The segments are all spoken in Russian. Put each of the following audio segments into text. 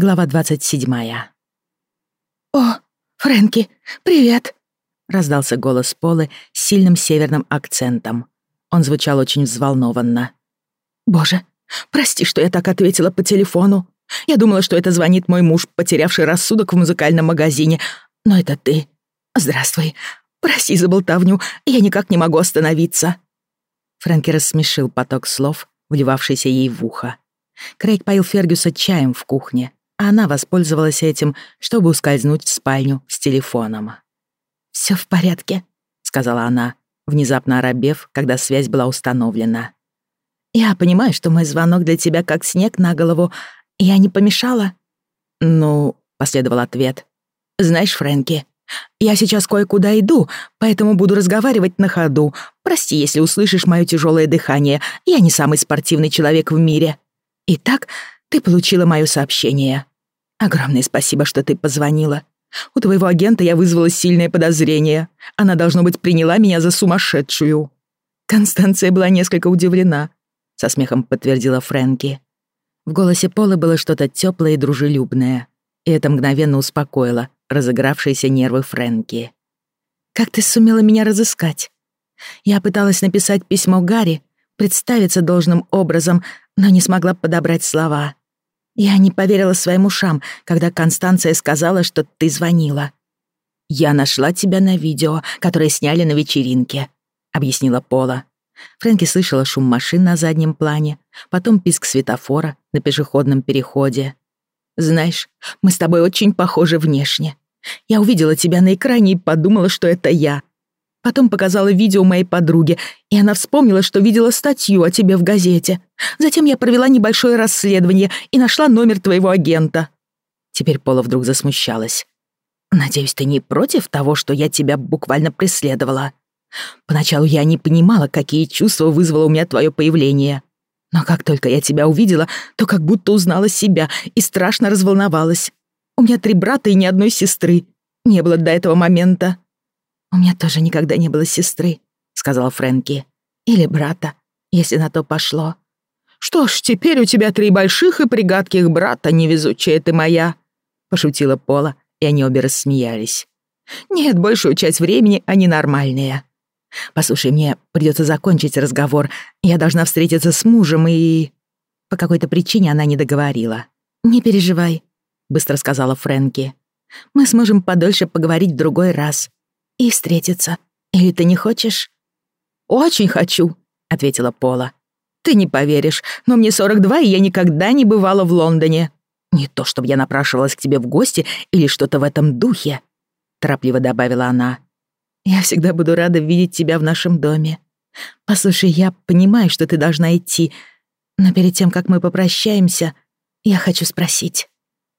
Глава 27. «О, Фрэнки, привет!» — раздался голос Полы с сильным северным акцентом. Он звучал очень взволнованно. «Боже, прости, что я так ответила по телефону. Я думала, что это звонит мой муж, потерявший рассудок в музыкальном магазине. Но это ты. Здравствуй. Прости за болтовню, я никак не могу остановиться». Фрэнки рассмешил поток слов, вливавшийся ей в ухо. Крейг поил Фергюса чаем в кухне, она воспользовалась этим, чтобы ускользнуть в спальню с телефоном. «Всё в порядке», — сказала она, внезапно оробев, когда связь была установлена. «Я понимаю, что мой звонок для тебя как снег на голову. Я не помешала?» «Ну», — последовал ответ. «Знаешь, Фрэнки, я сейчас кое-куда иду, поэтому буду разговаривать на ходу. Прости, если услышишь моё тяжёлое дыхание. Я не самый спортивный человек в мире. Итак, ты получила моё сообщение. Огромное спасибо, что ты позвонила. У твоего агента я вызвала сильное подозрение. Она, должно быть, приняла меня за сумасшедшую». Констанция была несколько удивлена, — со смехом подтвердила Фрэнки. В голосе Полы было что-то тёплое и дружелюбное, и это мгновенно успокоило разыгравшиеся нервы Фрэнки. «Как ты сумела меня разыскать? Я пыталась написать письмо Гарри, представиться должным образом, но не смогла подобрать слова. Я не поверила своим ушам, когда Констанция сказала, что ты звонила. «Я нашла тебя на видео, которое сняли на вечеринке», — объяснила Пола. Фрэнки слышала шум машин на заднем плане, потом писк светофора на пешеходном переходе. «Знаешь, мы с тобой очень похожи внешне. Я увидела тебя на экране и подумала, что это я. Потом показала видео моей подруге, и она вспомнила, что видела статью о тебе в газете. Затем я провела небольшое расследование и нашла номер твоего агента». Теперь Пола вдруг засмущалась. «Надеюсь, ты не против того, что я тебя буквально преследовала? Поначалу я не понимала, какие чувства вызвало у меня твое появление. Но как только я тебя увидела, то как будто узнала себя и страшно разволновалась. У меня три брата и ни одной сестры. Не было до этого момента. «У меня тоже никогда не было сестры», — сказала Фрэнки. «Или брата, если на то пошло». «Что ж, теперь у тебя три больших и пригадких брата, невезучая ты моя», — пошутила Пола, и они обе рассмеялись. «Нет, большую часть времени они нормальные. Послушай, мне придется закончить разговор. Я должна встретиться с мужем и...» По какой-то причине она не договорила. «Не переживай», — быстро сказала Фрэнки. «Мы сможем подольше поговорить в другой раз и встретиться. Или ты не хочешь?» «Очень хочу», — ответила Пола. «Ты не поверишь, но мне 42, и я никогда не бывала в Лондоне. Не то, чтобы я напрашивалась к тебе в гости или что-то в этом духе», — торопливо добавила она. «Я всегда буду рада видеть тебя в нашем доме. Послушай, я понимаю, что ты должна идти, но перед тем, как мы попрощаемся, я хочу спросить.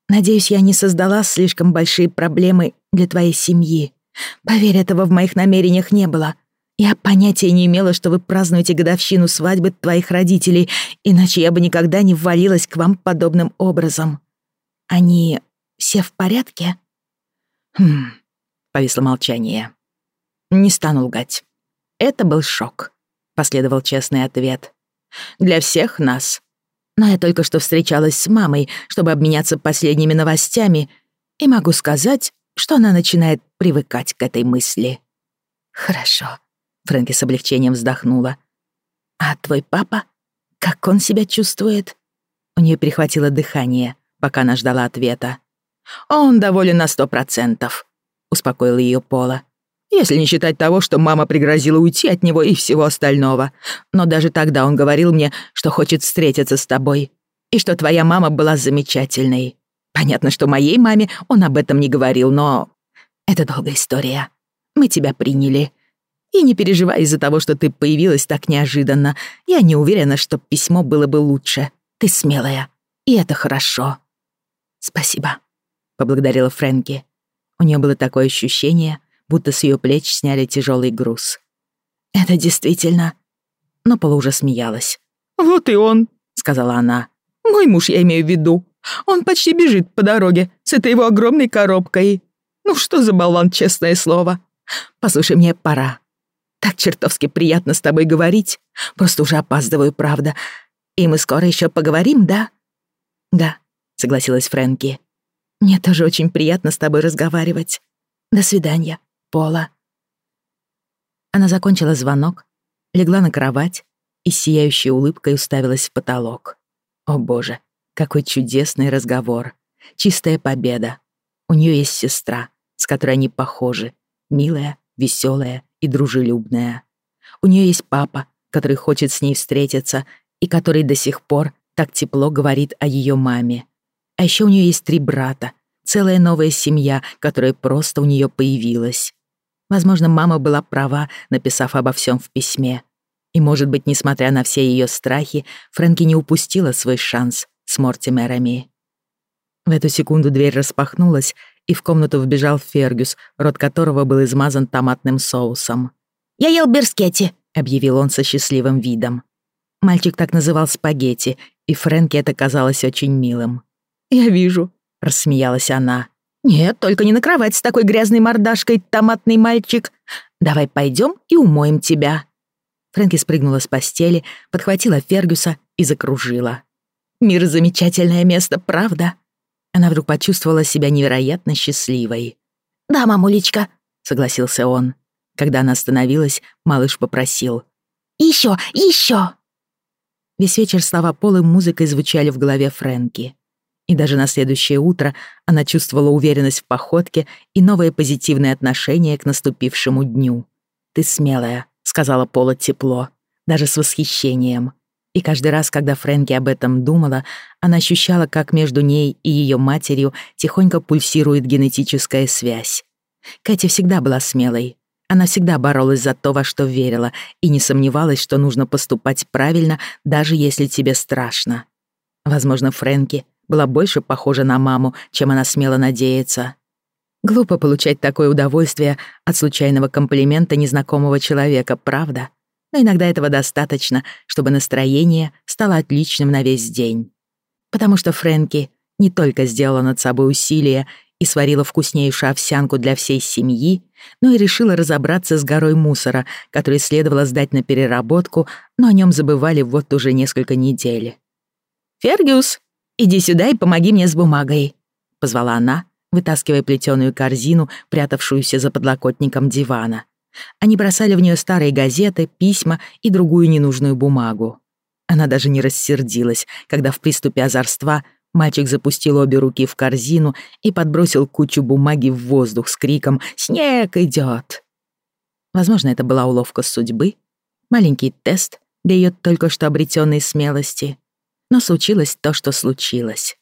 Надеюсь, я не создала слишком большие проблемы для твоей семьи. Поверь, этого в моих намерениях не было. Я понятия не имела, что вы празднуете годовщину свадьбы твоих родителей, иначе я бы никогда не ввалилась к вам подобным образом. Они все в порядке? Хм, повисло молчание. Не стану лгать. Это был шок, последовал честный ответ. Для всех нас. Но я только что встречалась с мамой, чтобы обменяться последними новостями, и могу сказать, что она начинает привыкать к этой мысли. «Хорошо», — Фрэнки с облегчением вздохнула. «А твой папа? Как он себя чувствует?» У нее перехватило дыхание, пока она ждала ответа. «Он доволен на сто процентов», — успокоила ее Пола. «Если не считать того, что мама пригрозила уйти от него и всего остального. Но даже тогда он говорил мне, что хочет встретиться с тобой, и что твоя мама была замечательной. Понятно, что моей маме он об этом не говорил, но... Это долгая история. Мы тебя приняли. И не переживай из-за того, что ты появилась так неожиданно. Я не уверена, что письмо было бы лучше. Ты смелая. И это хорошо. Спасибо, поблагодарила Фрэнки. У нее было такое ощущение, будто с ее плеч сняли тяжелый груз. Это действительно... Но Пола уже смеялась. «Вот и он», — сказала она. «Мой муж, я имею в виду. Он почти бежит по дороге с этой его огромной коробкой. Ну что за болван, честное слово. Послушай, мне пора. Так чертовски приятно с тобой говорить. Просто уже опаздываю, правда. И мы скоро еще поговорим, да? Да, согласилась Фрэнки. «Мне тоже очень приятно с тобой разговаривать. До свидания, Пола». Она закончила звонок, легла на кровать и сияющей улыбкой уставилась в потолок. О боже, какой чудесный разговор. Чистая победа. У нее есть сестра, с которой они похожи. Милая, веселая и дружелюбная. У нее есть папа, который хочет с ней встретиться и который до сих пор так тепло говорит о ее маме. А еще у нее есть три брата, целая новая семья, которая просто у нее появилась. Возможно, мама была права, написав обо всем в письме. И, может быть, несмотря на все ее страхи, Фрэнки не упустила свой шанс с Мортимерами. В эту секунду дверь распахнулась, и в комнату вбежал Фергюс, рот которого был измазан томатным соусом. «Я ел берскетти», — объявил он со счастливым видом. Мальчик так называл спагетти, и Фрэнке это казалось очень милым. «Я вижу», — рассмеялась она. «Нет, только не на кровать с такой грязной мордашкой, томатный мальчик. Давай пойдем и умоем тебя». Фрэнки спрыгнула с постели, подхватила Фергюса и закружила. «Мир — замечательное место, правда?» Она вдруг почувствовала себя невероятно счастливой. «Да, мамулечка», — согласился он. Когда она остановилась, малыш попросил. «Еще, еще!» Весь вечер слова Полы музыкой звучали в голове Фрэнки. И даже на следующее утро она чувствовала уверенность в походке и новое позитивное отношение к наступившему дню. «Ты смелая», — сказала Пола тепло, даже с восхищением. И каждый раз, когда Фрэнки об этом думала, она ощущала, как между ней и ее матерью тихонько пульсирует генетическая связь. Кэти всегда была смелой. Она всегда боролась за то, во что верила, и не сомневалась, что нужно поступать правильно, даже если тебе страшно. Возможно, Фрэнки была больше похожа на маму, чем она смела надеяться. Глупо получать такое удовольствие от случайного комплимента незнакомого человека, правда? Но иногда этого достаточно, чтобы настроение стало отличным на весь день. Потому что Фрэнки не только сделала над собой усилия и сварила вкуснейшую овсянку для всей семьи, но и решила разобраться с горой мусора, который следовало сдать на переработку, но о нем забывали вот уже несколько недель. «Фергюс, иди сюда и помоги мне с бумагой», — позвала она, вытаскивая плетеную корзину, прятавшуюся за подлокотником дивана. Они бросали в нее старые газеты, письма и другую ненужную бумагу. Она даже не рассердилась, когда в приступе озорства мальчик запустил обе руки в корзину и подбросил кучу бумаги в воздух с криком «Снег идет!». Возможно, это была уловка судьбы, маленький тест для ее только что обретенной смелости. Но случилось то, что случилось.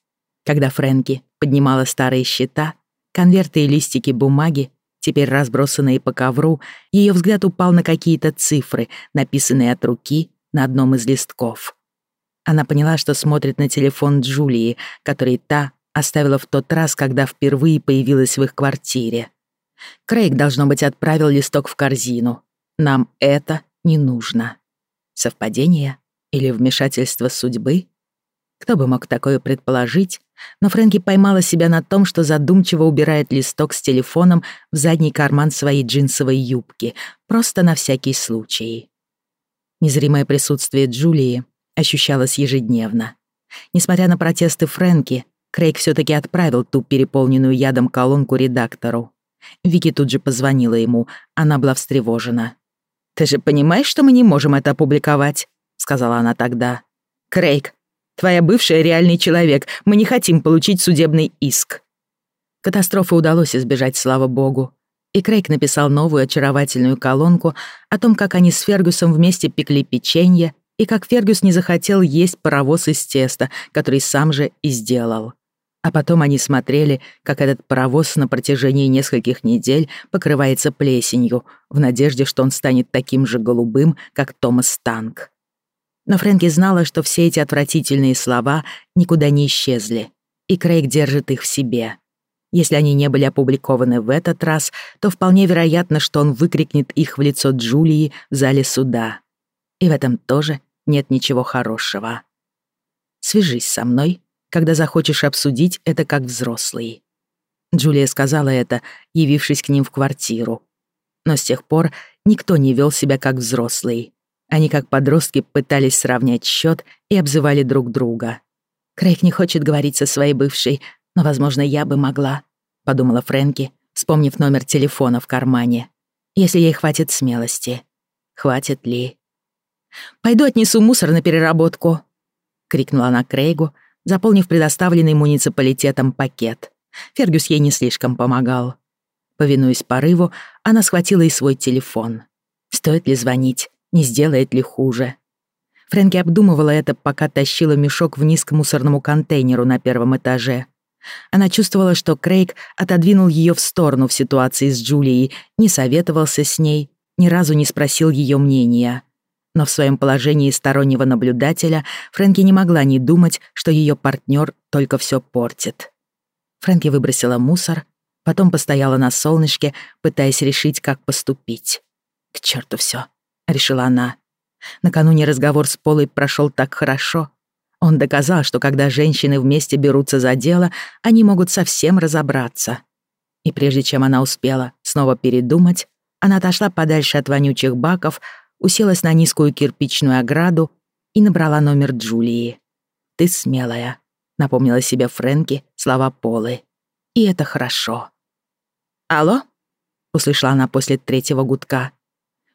Когда Фрэнки поднимала старые счета, конверты и листики бумаги теперь разбросанные по ковру, ее взгляд упал на какие-то цифры, написанные от руки на одном из листков. Она поняла, что смотрит на телефон Джулии, который та оставила в тот раз, когда впервые появилась в их квартире. Крейг, должно быть, отправил листок в корзину. Нам это не нужно. Совпадение или вмешательство судьбы? Кто бы мог такое предположить, но Фрэнки поймала себя на том, что задумчиво убирает листок с телефоном в задний карман своей джинсовой юбки, просто на всякий случай. Незримое присутствие Джулии ощущалось ежедневно. Несмотря на протесты Фрэнки, Крейг все таки отправил ту переполненную ядом колонку редактору. Вики тут же позвонила ему, она была встревожена. «Ты же понимаешь, что мы не можем это опубликовать?» — сказала она тогда. «Крейг, Твоя бывшая реальный человек. Мы не хотим получить судебный иск». Катастрофы удалось избежать, слава богу. И Крейг написал новую очаровательную колонку о том, как они с Фергюсом вместе пекли печенье и как Фергюс не захотел есть паровоз из теста, который сам же и сделал. А потом они смотрели, как этот паровоз на протяжении нескольких недель покрывается плесенью, в надежде, что он станет таким же голубым, как Томас Танк. Но Фрэнки знала, что все эти отвратительные слова никуда не исчезли, и Крейг держит их в себе. Если они не были опубликованы в этот раз, то вполне вероятно, что он выкрикнет их в лицо Джулии в зале суда. И в этом тоже нет ничего хорошего. Свяжись со мной, когда захочешь обсудить это как взрослый. Джулия сказала это, явившись к ним в квартиру. Но с тех пор никто не вел себя как взрослый. Они, как подростки, пытались сравнять счет и обзывали друг друга. Крейг не хочет говорить со своей бывшей, но, возможно, я бы могла, подумала Фрэнки, вспомнив номер телефона в кармане. Если ей хватит смелости. Хватит ли? «Пойду отнесу мусор на переработку», — крикнула она Крейгу, заполнив предоставленный муниципалитетом пакет. Фергюс ей не слишком помогал. Повинуясь порыву, она схватила и свой телефон. Стоит ли звонить? Не сделает ли хуже? Фрэнки обдумывала это, пока тащила мешок вниз к мусорному контейнеру на первом этаже. Она чувствовала, что Крейг отодвинул ее в сторону в ситуации с Джулией, не советовался с ней, ни разу не спросил ее мнения. Но в своем положении стороннего наблюдателя Фрэнки не могла не думать, что ее партнер только все портит. Фрэнки выбросила мусор, потом постояла на солнышке, пытаясь решить, как поступить. «К черту все, решила она. Накануне разговор с Полой прошел так хорошо. Он доказал, что когда женщины вместе берутся за дело, они могут совсем разобраться. И прежде чем она успела снова передумать, она отошла подальше от вонючих баков, уселась на низкую кирпичную ограду и набрала номер Джулии. «Ты смелая», — напомнила себе Фрэнки слова Полы. «И это хорошо». «Алло?» — услышала она после третьего гудка.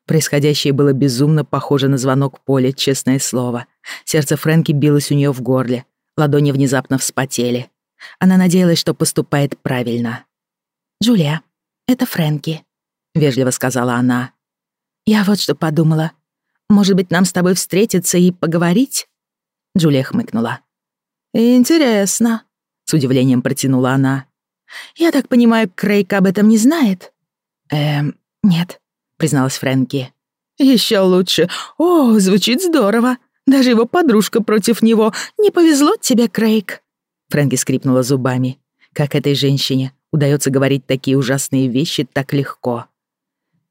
Происходящее было безумно похоже на звонок Поле, честное слово. Сердце Фрэнки билось у нее в горле, ладони внезапно вспотели. Она надеялась, что поступает правильно. «Джулия, это Фрэнки», — вежливо сказала она. «Я вот что подумала. Может быть, нам с тобой встретиться и поговорить?» Джулия хмыкнула. «Интересно», — с удивлением протянула она. «Я так понимаю, Крейг об этом не знает?» «Эм, нет», призналась Фрэнки. Еще лучше. О, звучит здорово. Даже его подружка против него. Не повезло тебе, Крейг. Фрэнки скрипнула зубами. Как этой женщине удается говорить такие ужасные вещи так легко.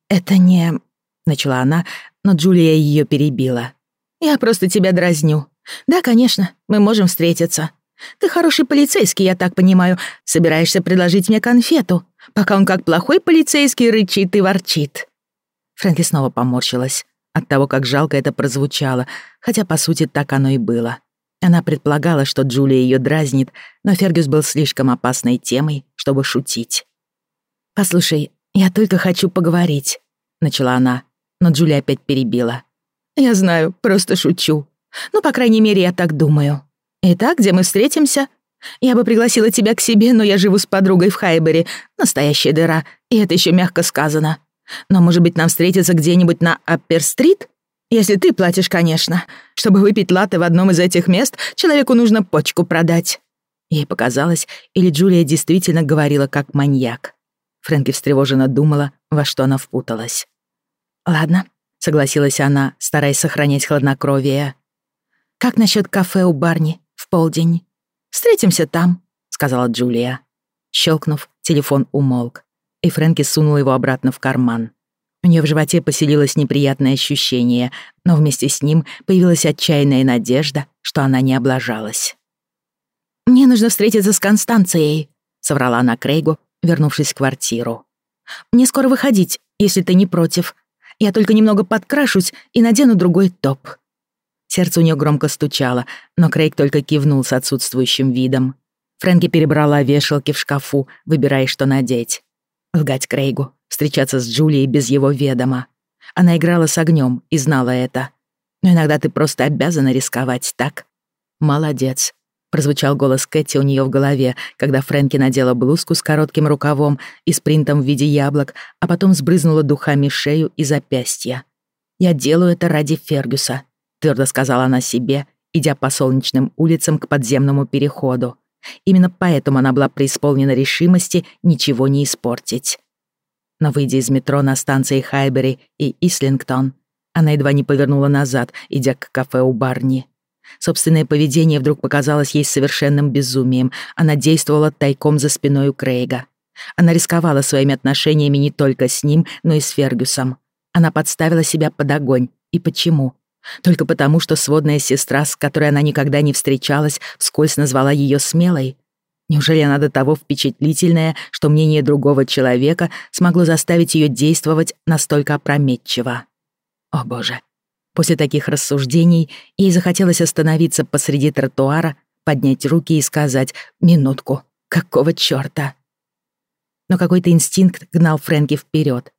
«Это не...» — начала она, но Джулия ее перебила. «Я просто тебя дразню. Да, конечно, мы можем встретиться. Ты хороший полицейский, я так понимаю. Собираешься предложить мне конфету, пока он как плохой полицейский рычит и ворчит. Фрэнки снова поморщилась от того, как жалко это прозвучало, хотя, по сути, так оно и было. Она предполагала, что Джулия ее дразнит, но Фергюс был слишком опасной темой, чтобы шутить. «Послушай, я только хочу поговорить», — начала она, но Джулия опять перебила. «Я знаю, просто шучу. Ну, по крайней мере, я так думаю. Итак, где мы встретимся? Я бы пригласила тебя к себе, но я живу с подругой в Хайбере. Настоящая дыра, и это еще мягко сказано. Но, может быть, нам встретиться где-нибудь на Аппер-стрит? Если ты платишь, конечно. Чтобы выпить латте в одном из этих мест, человеку нужно почку продать». Ей показалось, или Джулия действительно говорила как маньяк. Фрэнки встревоженно думала, во что она впуталась. «Ладно», — согласилась она, стараясь сохранять хладнокровие. «Как насчет кафе у Барни в полдень? Встретимся там», — сказала Джулия. Щелкнув, телефон умолк и Фрэнки сунула его обратно в карман. У нее в животе поселилось неприятное ощущение, но вместе с ним появилась отчаянная надежда, что она не облажалась. «Мне нужно встретиться с Констанцией», — соврала она Крейгу, вернувшись в квартиру. «Мне скоро выходить, если ты не против. Я только немного подкрашусь и надену другой топ». Сердце у нее громко стучало, но Крейг только кивнул с отсутствующим видом. Фрэнки перебрала вешалки в шкафу, выбирая, что надеть. Лгать Крейгу, встречаться с Джулией без его ведома. Она играла с огнем и знала это. Но иногда ты просто обязана рисковать, так? Молодец. Прозвучал голос Кэти у нее в голове, когда Фрэнки надела блузку с коротким рукавом и с принтом в виде яблок, а потом сбрызнула духами шею и запястья. «Я делаю это ради Фергюса», — твердо сказала она себе, идя по солнечным улицам к подземному переходу. Именно поэтому она была преисполнена решимости ничего не испортить. Но выйдя из метро на станции Хайбери и Ислингтон, она едва не повернула назад, идя к кафе у Барни. Собственное поведение вдруг показалось ей совершенным безумием. Она действовала тайком за спиной у Крейга. Она рисковала своими отношениями не только с ним, но и с Фергюсом. Она подставила себя под огонь. И почему? Только потому, что сводная сестра, с которой она никогда не встречалась, вскользь назвала ее смелой. Неужели она до того впечатлительная, что мнение другого человека смогло заставить ее действовать настолько опрометчиво? О боже. После таких рассуждений ей захотелось остановиться посреди тротуара, поднять руки и сказать «Минутку, какого чёрта?» Но какой-то инстинкт гнал Фрэнки вперед,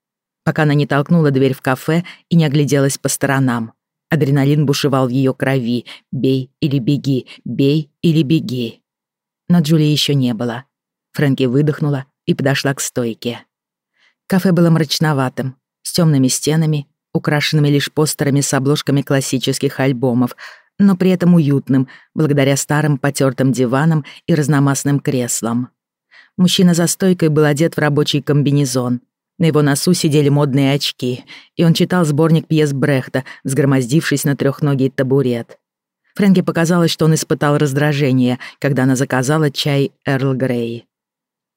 пока она не толкнула дверь в кафе и не огляделась по сторонам. Адреналин бушевал в ее крови. «Бей или беги, бей или беги». Но Джулии еще не было. Фрэнки выдохнула и подошла к стойке. Кафе было мрачноватым, с темными стенами, украшенными лишь постерами с обложками классических альбомов, но при этом уютным, благодаря старым потертым диванам и разномастным креслам. Мужчина за стойкой был одет в рабочий комбинезон, на его носу сидели модные очки, и он читал сборник пьес Брехта, взгромоздившись на трехногий табурет. Фрэнке показалось, что он испытал раздражение, когда она заказала чай Эрл Грей.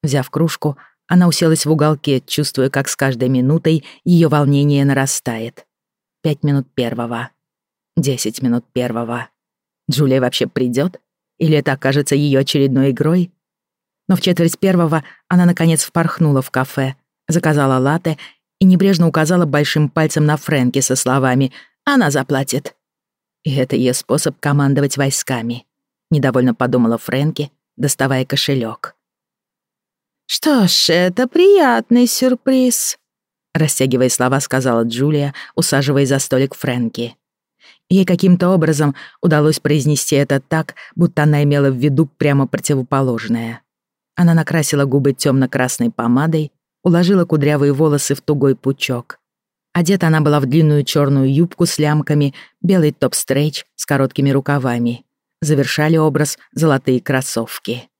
Взяв кружку, она уселась в уголке, чувствуя, как с каждой минутой ее волнение нарастает. Пять минут первого. Десять минут первого. Джулия вообще придет? Или это окажется ее очередной игрой? Но в четверть первого она, наконец, впорхнула в кафе, заказала латте и небрежно указала большим пальцем на Фрэнки со словами «Она заплатит». И это ее способ командовать войсками. Недовольно подумала Фрэнки, доставая кошелек. «Что ж, это приятный сюрприз», — растягивая слова, сказала Джулия, усаживая за столик Фрэнки. Ей каким-то образом удалось произнести это так, будто она имела в виду прямо противоположное. Она накрасила губы темно-красной помадой уложила кудрявые волосы в тугой пучок. Одета она была в длинную черную юбку с лямками, белый топ-стрейч с короткими рукавами. Завершали образ золотые кроссовки.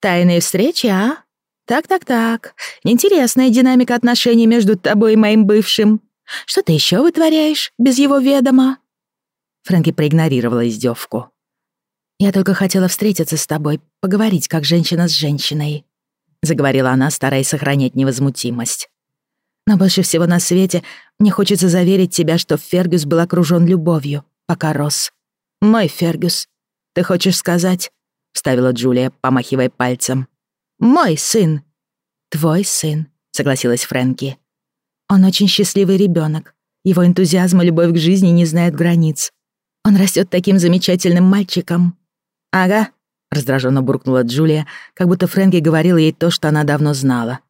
«Тайные встречи, а? Так-так-так. Интересная динамика отношений между тобой и моим бывшим. Что ты еще вытворяешь без его ведома?» Фрэнки проигнорировала издевку. «Я только хотела встретиться с тобой, поговорить как женщина с женщиной», — заговорила она, стараясь сохранять невозмутимость. «Но больше всего на свете мне хочется заверить тебя, что Фергюс был окружён любовью, пока рос. Мой Фергюс. Ты хочешь сказать?» — вставила Джулия, помахивая пальцем. «Мой сын». «Твой сын», — согласилась Фрэнки. «Он очень счастливый ребёнок. Его энтузиазм и любовь к жизни не знают границ. Он растёт таким замечательным мальчиком». «Ага», Раздраженно буркнула Джулия, как будто Фрэнки говорила ей то, что она давно знала.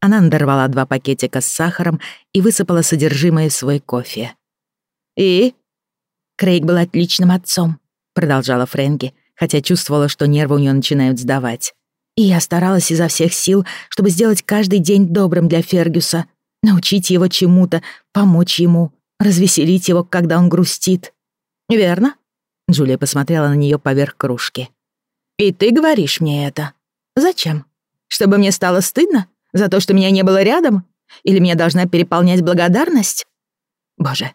Она надорвала два пакетика с сахаром и высыпала содержимое в свой кофе. «И?» «Крейг был отличным отцом», — продолжала Фрэнки, хотя чувствовала, что нервы у нее начинают сдавать. «И я старалась изо всех сил, чтобы сделать каждый день добрым для Фергюса, научить его чему-то, помочь ему, развеселить его, когда он грустит». «Верно?» Джулия посмотрела на нее поверх кружки. И ты говоришь мне это. Зачем? Чтобы мне стало стыдно? За то, что меня не было рядом? Или меня должна переполнять благодарность? Боже,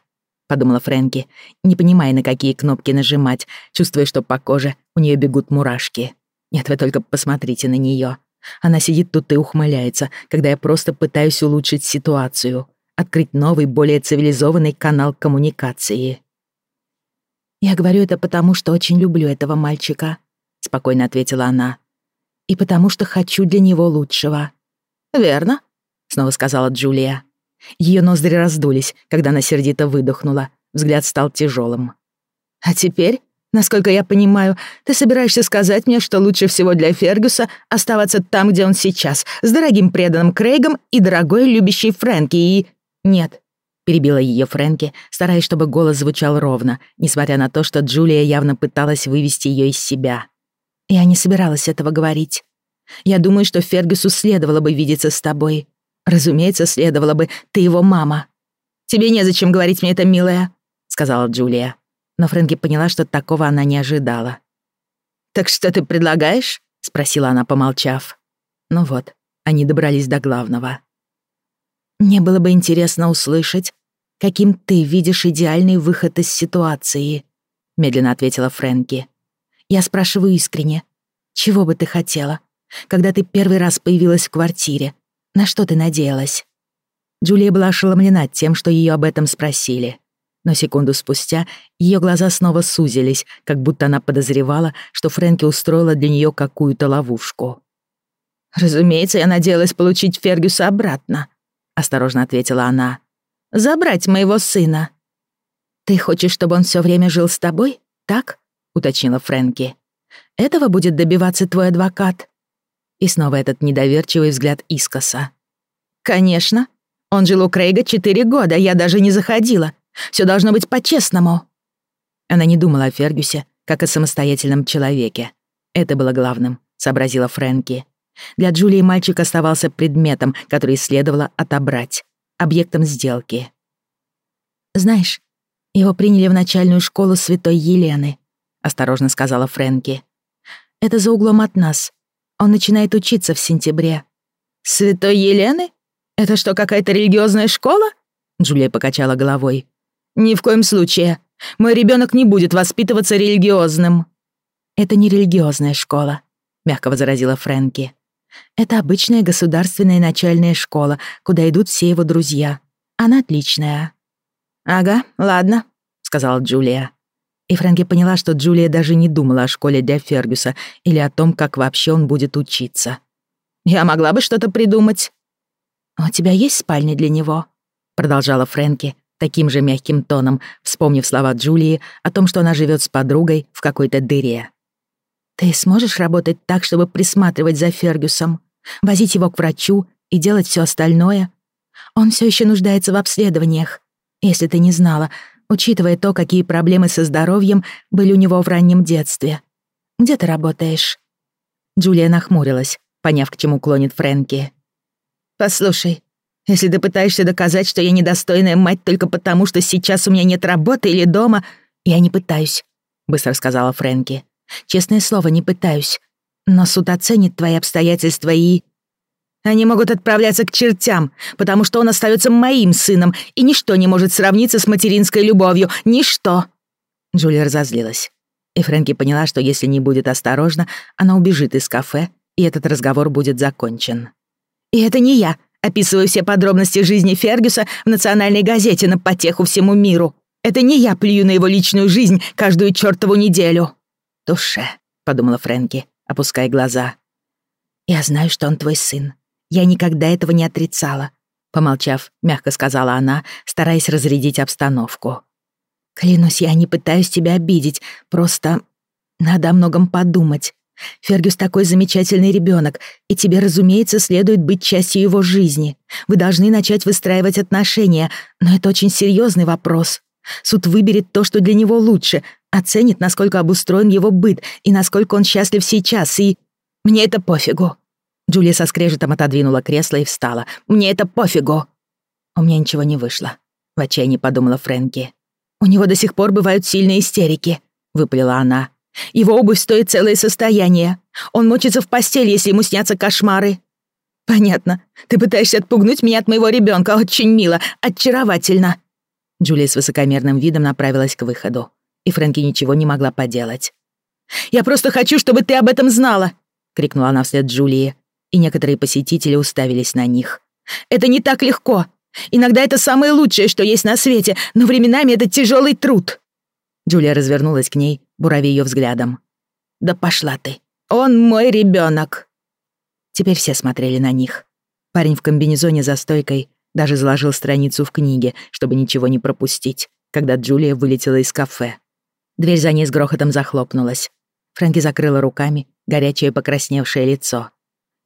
подумала Фрэнки, не понимая, на какие кнопки нажимать, чувствуя, что по коже у нее бегут мурашки. Нет, вы только посмотрите на нее. Она сидит тут и ухмыляется, когда я просто пытаюсь улучшить ситуацию, открыть новый, более цивилизованный канал коммуникации. Я говорю это потому, что очень люблю этого мальчика спокойно ответила она. И потому что хочу для него лучшего. Верно? снова сказала Джулия. Ее ноздри раздулись, когда она сердито выдохнула. Взгляд стал тяжелым. А теперь, насколько я понимаю, ты собираешься сказать мне, что лучше всего для Фергюса оставаться там, где он сейчас, с дорогим преданным Крейгом и дорогой любящей Фрэнки и... Нет, перебила ее Фрэнки, стараясь, чтобы голос звучал ровно, несмотря на то, что Джулия явно пыталась вывести ее из себя. Я не собиралась этого говорить. Я думаю, что Фергюсу следовало бы видеться с тобой. Разумеется, следовало бы, ты его мама. Тебе незачем говорить мне это, милая, сказала Джулия. Но Фрэнки поняла, что такого она не ожидала. Так что ты предлагаешь? спросила она, помолчав. Ну вот, они добрались до главного. Мне было бы интересно услышать, каким ты видишь идеальный выход из ситуации, медленно ответила Фрэнки. Я спрашиваю искренне. Чего бы ты хотела? Когда ты первый раз появилась в квартире, на что ты надеялась?» Джулия была ошеломлена тем, что ее об этом спросили. Но секунду спустя ее глаза снова сузились, как будто она подозревала, что Фрэнки устроила для нее какую-то ловушку. «Разумеется, я надеялась получить Фергюса обратно», — осторожно ответила она. «Забрать моего сына». «Ты хочешь, чтобы он все время жил с тобой, так?» Уточнила Фрэнки. Этого будет добиваться твой адвокат?» И снова этот недоверчивый взгляд искоса. «Конечно. Он жил у Крейга четыре года, я даже не заходила. Все должно быть по-честному». Она не думала о Фергюсе, как о самостоятельном человеке. Это было главным, сообразила Фрэнки. Для Джулии мальчик оставался предметом, который следовало отобрать, объектом сделки. «Знаешь, его приняли в начальную школу святой Елены», — осторожно сказала Фрэнки. «Это за углом от нас. Он начинает учиться в сентябре». «Святой Елены? Это что, какая-то религиозная школа?» Джулия покачала головой. «Ни в коем случае. Мой ребенок не будет воспитываться религиозным». «Это не религиозная школа», — мягко возразила Фрэнки. «Это обычная государственная начальная школа, куда идут все его друзья. Она отличная». «Ага, ладно», — сказала Джулия. И Фрэнки поняла, что Джулия даже не думала о школе для Фергюса или о том, как вообще он будет учиться. «Я могла бы что-то придумать». «У тебя есть спальня для него?» — продолжала Фрэнки таким же мягким тоном, вспомнив слова Джулии о том, что она живет с подругой в какой-то дыре. «Ты сможешь работать так, чтобы присматривать за Фергюсом, возить его к врачу и делать все остальное? Он все еще нуждается в обследованиях. Если ты не знала, учитывая то, какие проблемы со здоровьем были у него в раннем детстве. Где ты работаешь?» Джулия нахмурилась, поняв, к чему клонит Фрэнки. «Послушай, если ты пытаешься доказать, что я недостойная мать только потому, что сейчас у меня нет работы или дома, я не пытаюсь», — быстро сказала Фрэнки. «Честное слово, не пытаюсь. Но суд оценит твои обстоятельства и...» Они могут отправляться к чертям, потому что он остается моим сыном, и ничто не может сравниться с материнской любовью. Ничто!» Джулия разозлилась. И Фрэнки поняла, что если не будет осторожна, она убежит из кафе, и этот разговор будет закончен. «И это не я описываю все подробности жизни Фергюса в национальной газете на потеху всему миру. Это не я плюю на его личную жизнь каждую чертову неделю». «Туше», — подумала Фрэнки, опуская глаза. «Я знаю, что он твой сын. Я никогда этого не отрицала», — помолчав, мягко сказала она, стараясь разрядить обстановку. «Клянусь, я не пытаюсь тебя обидеть, просто надо о многом подумать. Фергюс такой замечательный ребенок, и тебе, разумеется, следует быть частью его жизни. Вы должны начать выстраивать отношения, но это очень серьезный вопрос. Суд выберет то, что для него лучше, оценит, насколько обустроен его быт и насколько он счастлив сейчас, и... Мне это пофигу. Джулия со скрежетом отодвинула кресло и встала. «Мне это пофигу!» «У меня ничего не вышло», — в отчаянии подумала Фрэнки. «У него до сих пор бывают сильные истерики», — выпалила она. «Его обувь стоит целое состояние. Он мочится в постель, если ему снятся кошмары». «Понятно. Ты пытаешься отпугнуть меня от моего ребенка. Очень мило, очаровательно». Джулия с высокомерным видом направилась к выходу, и Фрэнки ничего не могла поделать. «Я просто хочу, чтобы ты об этом знала!» — крикнула она вслед Джулии и некоторые посетители уставились на них. «Это не так легко. Иногда это самое лучшее, что есть на свете, но временами это тяжелый труд». Джулия развернулась к ней, бурави ее взглядом. «Да пошла ты. Он мой ребенок. Теперь все смотрели на них. Парень в комбинезоне за стойкой даже заложил страницу в книге, чтобы ничего не пропустить, когда Джулия вылетела из кафе. Дверь за ней с грохотом захлопнулась. Фрэнки закрыла руками горячее покрасневшее лицо.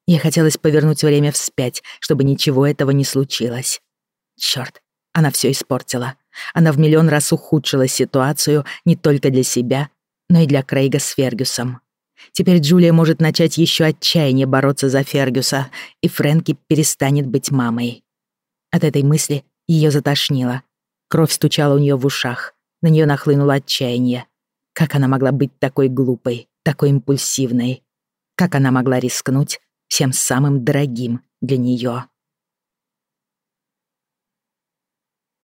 Ей хотелось повернуть время вспять, чтобы ничего этого не случилось. Чёрт, она всё испортила. Она в миллион раз ухудшила ситуацию не только для себя, но и для Крейга с Фергюсом. Теперь Джулия может начать ещё отчаяние бороться за Фергюса, и Фрэнки перестанет быть мамой. От этой мысли её затошнило. Кровь стучала у неё в ушах. На неё нахлынуло отчаяние. Как она могла быть такой глупой, такой импульсивной? Как она могла рискнуть всем самым дорогим для нее.